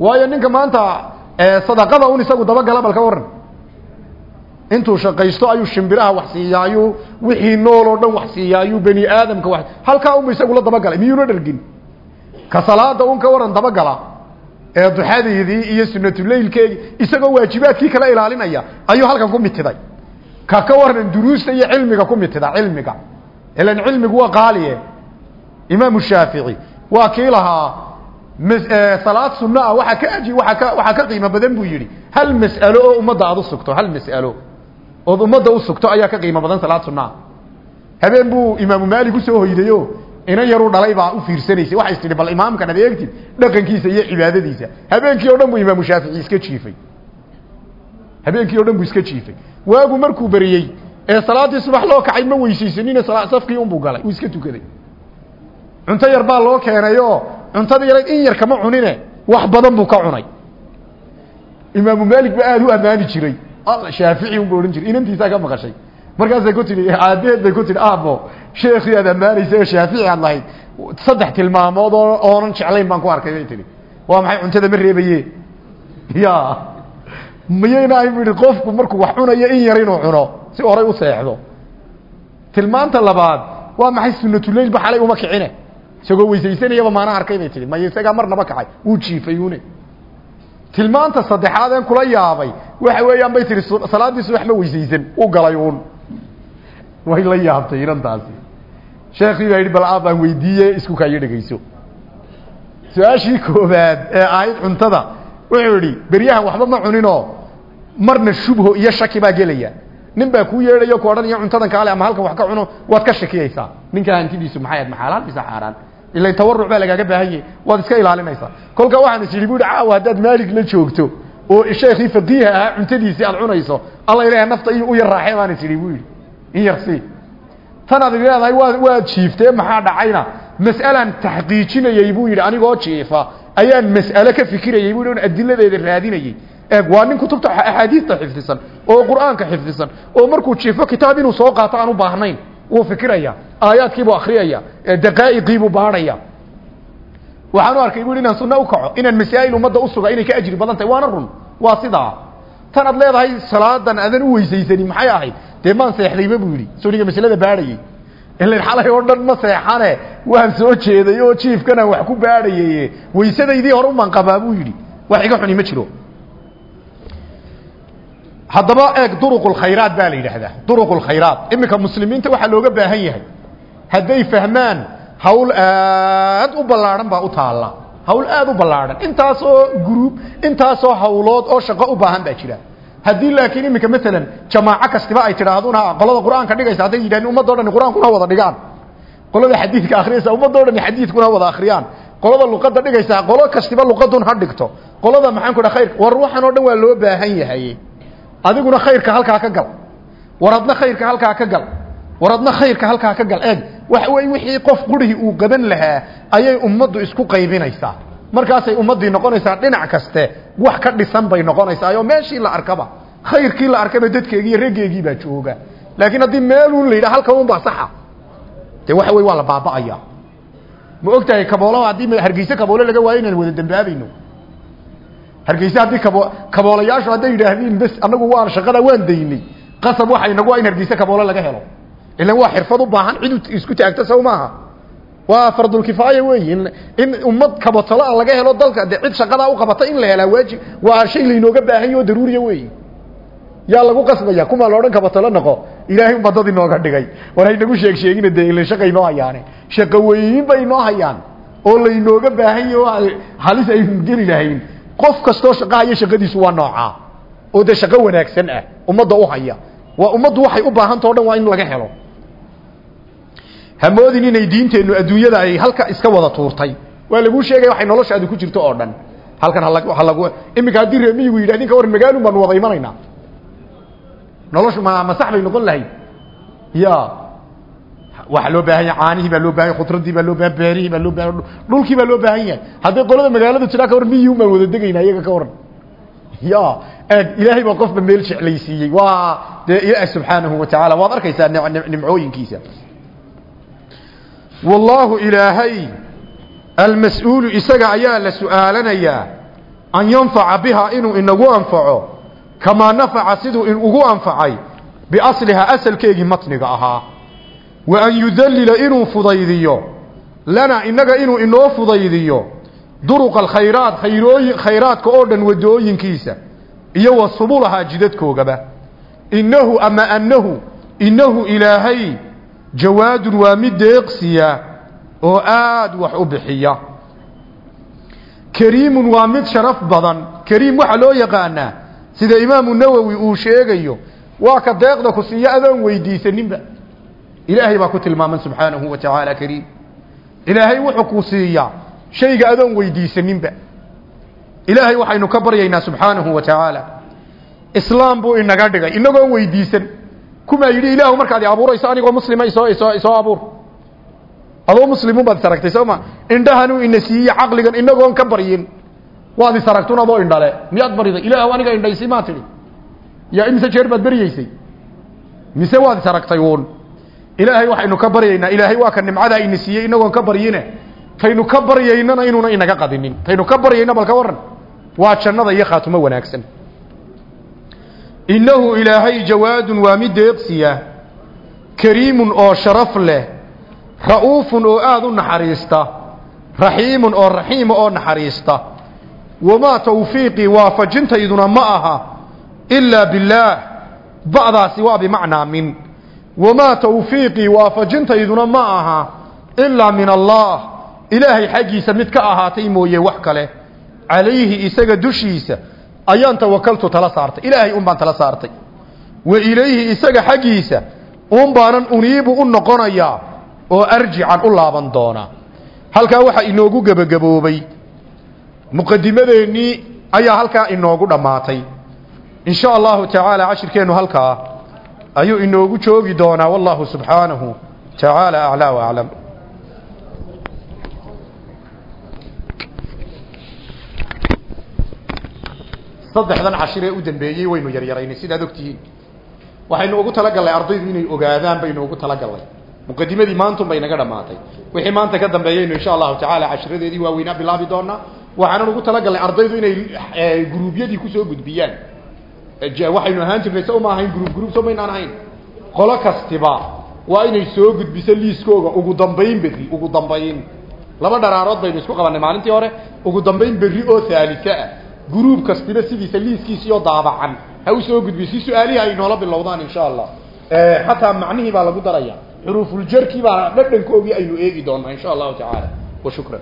Waayo ninka maanta sadaqada un isagu dabagala bal ka waran intuu shaqaysto ayuu shimbiraha wax siiyaa ayuu wixii nool oo dhan wax siiyaa ayuu bani aadamka wax halkaa unba isagu la dabagalay miyuuna dhargin ka salaada un ka waran dabagala ee duxadeydii iyo sunatuleylkeegii isagoo waajibaadkii kala ilaalinaya ayuu halkan ku mitiday. Ka ka waran duruusta iyo cilmiga ku mitida cilmiga. Ilan cilmigu waa qaaliye imaamu shaafici. Waa kii lahaa salaad sunno ah waxa ka aji waxa ka waxa ka qiimo badan buu yidhi. Hal mas'alo oo ummadda aad hal mas'alo ood ummadda u sugto ayaa ka qiimo badan salaad sunno ah. Habeen buu imaamu maalik u soo hoydayo inan yaruu dhalay baa u fiirsanaysay. Waxay tidhi bal imaamkan ad eegtid dhaqankiisa iyo cibaadadiisa. Habeenkii o dhan buu imaamu shaafici iska jiifay. Habeenkii o dhan buu iska jiifay. Waagu markuu beriyey ee salaaddii subax loo kacay ma weysaysanina safkii unbuu galay uu iska tukaday. Cunto yar baa loo keenay oo cuntadii yarayd in yar kama cunine wax badan buu ka cunay. Imaamu maalik ba aada u ammaani jiray. Shaafici unbu odhan jiray. Inantiisaa ka maqashay markaasay ku tidhi aabaheed bay ku tidhi aabo sheekii aad ammaanaysa oo shaafici aad lahayd saddex tilmaamood oo oonan jeclayn baan ku arkay bay tihi waa maxay cuntada ma reebaye ya miyayna ay bu ihi qofku markuu wax cunayo in yar inuu cuno si horay u seexdo. Tilmaanta labaad waa maxay sunatuleyl ba xalay uma kicine? Isagoo weysaysanayaba maana arkay bay tihi may isagaa marnaba kacay wuu jiifay une tilmaanta saddexaad een kula yaabay. Waxa weeyaan bay tihi salaadii subax ma weysaysan u galay uun way la yaabtay inantaasi. Sheekii baa yidhi bal aab baan weydiiye isku kaayo dhegeyso su'aashii ee ahayd cuntada wuxuu yidhi beryahan waxba ma cuninoo marna shubho iyo shaki baa gelaya. Nin baa kuu yeedhayo ku odhanaya cuntadan kaale ama halkan wax ka cuno waad ka shakiyaysaa. Ninkaa hantidiisu maxay ahayd maxaalaad mise xaaraan? Ilan tawaruc baa lagaaga baahan yahay waad iska ilaalinaysaa. Kolka waxaan is yidhi bu yidhi caawa haddaad maalig la joogto oo sheekhii faqiiha ahaa cuntadiisii aad cunayso alla ilaha nafta iyo u yar raaxee baan is yidhi bu yidhi in yar tan aad leedahay waa jiiftee maxaa dhacayna? Mas'alan taxqiijinayey buu yidhi anigoo jiifa. Ayaan mas'ale ka fikirayey buu yidhi adiladeeda raadinayey. Eeg waa nin kutubta axaadiista xifdisan oo qur'aanka xifdisan oo markuu jiifo kitaab inuu soo qaato aan baahnayn wuu fikiraya aayaadkiibuu akriyaya daqaa'iqiibuu baadhaya waxaan u arkay bu yidhi inaan sunno u kaco inaan masaa'il ummadda usuga inay ka ajri badan tahay waana run. Waa sidaa tan aad leedahay salaadan adan u weysaysanin maxay ahayd? Dee maan seexdayba buu yidhi. Suniga maslada baadhayey xalay oo dhan ma seexane. Waan soo jeeday oo jiifkanaan wax ku baadhayaye waysadaydii hore umaan qabaa buu yidhi. Wax iga xuni ma jiro. Haddaba eeg duruqulkhayraat baa la yidhaahdaa. Duruqulkhayraat iminka muslimiinta waxaa looga baahan yahay. Hadday fahmaan hawl aad u ballaadhan baa u taalla hawl aad u ballaadhan intaasoo gruub intaasoo hawlood oo shaqo u baahan baa jira. Haddii laakiin iminka maalan jamaaco kastiba ay tidhaahduna qolada qur'aanka dhigaysa hadday yidhahdeen ummaddo dhan qur'aankuna wada dhigaan. Qolada xadiidka akhriyaysa ummaddo dhan xadiidkuna wada akhriyaan. Qolada luqadda dhigaysa qolo kastiba luqadun ha dhigto. Qolada maxaan ku dhaha war waxan oo dhan waa loo baahan yahay. Adiguna khayrka halkaa ka gal. War khayrka halkaa ka gal war adna khayrka halkaa ka gal. Eeg waxa weeye wixii qof qurihii uu qaban lahaa ayay ummaddu isku qaybinaysaa. Markaasay ummaddii noqonaysaa dhinac kaste wax ka dhisan bay noqonaysaa. Oo meeshii la arkaba khayrkii la arkaba dadkeegii iyo raggeegii baa jooga. Laakiin haddii meeluun la yidhaha halkan unbaa saxa. Dee waxa weye waa la baaba'aya. Ma og tahay kaboolaha haddii hargeyse kaboole laga waayo inaan wada dambaabayno? Hargeyse haddii kabo kaboolayaashu hadday yidhaahdiin bes anagu waan shaqada waan daynay. Qasab waxa inagu waa in hargeyse kaboole laga helo ilan waa xirfad u baahan cid isku taagta saw maaha waa fardulkifaaya weyi in ummad kabatolaa laga helo dalka de cid shaqadaa u qabata in la helaa waajib waa shay laynooga baahan yaho daruuriya weyi yaa lagu qasbaya kumaa loodhan kabatolo noqo ilaahay un badad inooga dhigay war haynagu sheeg sheegina dee ila shaqa inoo hayaane shaqo weyn bay inoo hayaan oo laynooga baahan yaho halis aynu geli lahayn qof kastoo shaqa haya shaqadiisu waa noocaa oo dee shaqo wanaagsan ah ummadda u haya waa ummaddu waxay u baahantao dhan waa in laga helo. Hamoodin inay diinteennu adduunyada ay halka iska wada tuurtay. Waa laguu sheegaya waxay noloshaadu ku jirto oo dhan. Halkan halagu iminka haddii reemiyigu yidhah ninka war magaalun baanu wada imanaynaa noloshu ma ma sax bay noqon lahayd. Ya waxaa loo baahan yahay caanihii baa loo baahan yahy khudradii baa loo baahan beerihii baa loo baahan dhulkii baa loo baahan yahay. Hadday qolada magaalada jiraa ka waran miyun baan wada degaynaa iyaga ka waran ya eeg ilaahay baa qofba meel jeclaysiiyey. Waa dee ilaah subxaanahu wa tacaala. Waad arkaysaa nimcooyinkiisa. Wallaahu ilaahay almas-uulu isaga ayaa la su'aalanayaa an yanfaca biha inuu inagu anfaco kamaa nafaca siduu inugu anfacay biaslihaa asalkeegii matniga ahaa. Wa an yudallila inuu fudaydiyo lana inaga inuu inoo fudaydiyo duruqa alkhayraat khayrooyin khayraadka oo dhan wadooyinkiisa iyo wa subulahaa jidadkoogaba innahu ama annahu innahu ilaahay jawaadun waa mid deeqsiya oo aada wax u bixiya. Kariimun waa mid sharaf badan. Kariim waxaa loo yaqaanaa sida imaamu nawowi uu sheegayo waa ka deeqda ku siiyo adoon weydiisaninba ilaahay baa ku tilmaaman subxaanahu wa tacaala kariim. Ilaahay wuxuu ku siiyaa shayga adoon weydiisaninba ilaahay waxaynu ka baryaynaa subxaanahu wa islaam buu inaga dhigay. Inagoon weydiisan. Kumaa yidhi ilaahu markaad abuurayso anigoo muslima isoo isoo isoo abuur. Adoo muslimuun baad isaragtay soo ma? Indhahanuu ina siiye caqligan inagoon ka baryin. Waad isaragtun adoo indhale. Miyaad bariday? Ilaahu aniga indhaysi maa tidhi? Yaa imise jeer baad beryaysay mise waad isaragtay uun ilaahay waxaynu ka baryaynaa. Ilaahay waa ka nimcadaa ina siiyey inagoon ka baryine. Taynu ka baryaynana inuuna inaga qadinin. Taynu ka baryayna bal ka waran waa jannada iyo khaatumo wanaagsan innahu ilaahay jawaadun waa mid deeqsiya kariimun oo sharaf leh ra'uufun oo aada u naxariista raxiimun oo raxiima oo naxariista. Wamaa tawfiiqii waafajintayduna ma aha ilaa billaah ba'daasi waa bimacnaa min. Wamaa tawfiiqii waafajintayduna ma aha ilaa min allah ilaahay xaggiisa mid ka ahaatay mooye wax kale. Calayhi isaga dushiisa ayaan tawakaltu tala saartay. Ilaahay un baan tala saartay. Wa ilayhi isaga xaggiisa un baanan uniibu u noqonayaa oo arjican u laaban doonaa halkaa waxaa inoogu gebagaboobay. Muqadimadeennii ayaa halkaa inoogu dhammaatay. In sha allahu tacaala cashirkeennu halkaa ayuu inoogu joogi doonaa. Wallahu subxaanahu tacaala aclaa waaclam saddexdan cashir ee u dambeeyey waynu yaryaraynay sidaad ogtihiin. Waxaynu ugu talagallay ardaydu inay ogaadaan baynu ugu talagallay muqadimadii maantun bay naga dhammaatay wixii maanta ka dambeeyaynu insha allahu tacaala cashiradeedii waaweynaa bilaabi doonaa waxaanan ugu talagallay ardaydu inay gruubyadii ku soo gudbiyaan. Waxaynu ahaan jirnay so ma ahayn gruub gruub so maynaan ahayn. Qolo kastiba waa inay soo gudbiso liiskooga ugu dambayn berri ugu dambayn. Laba dharaarood baynu isku qabannay maalintii hore ugu dambayn berri oo haalisa ah gruub kastiba sidiisa liiskiisiyo daabacan. Ha u soo gudbiyo si su'aalihi ay noola bilowdaan insha allah. Xataa macnihii baa lagu daraya xuruufuljarkii baa dhadhankoogii aynu eegi doonaa insha allahu tacaala wa shukran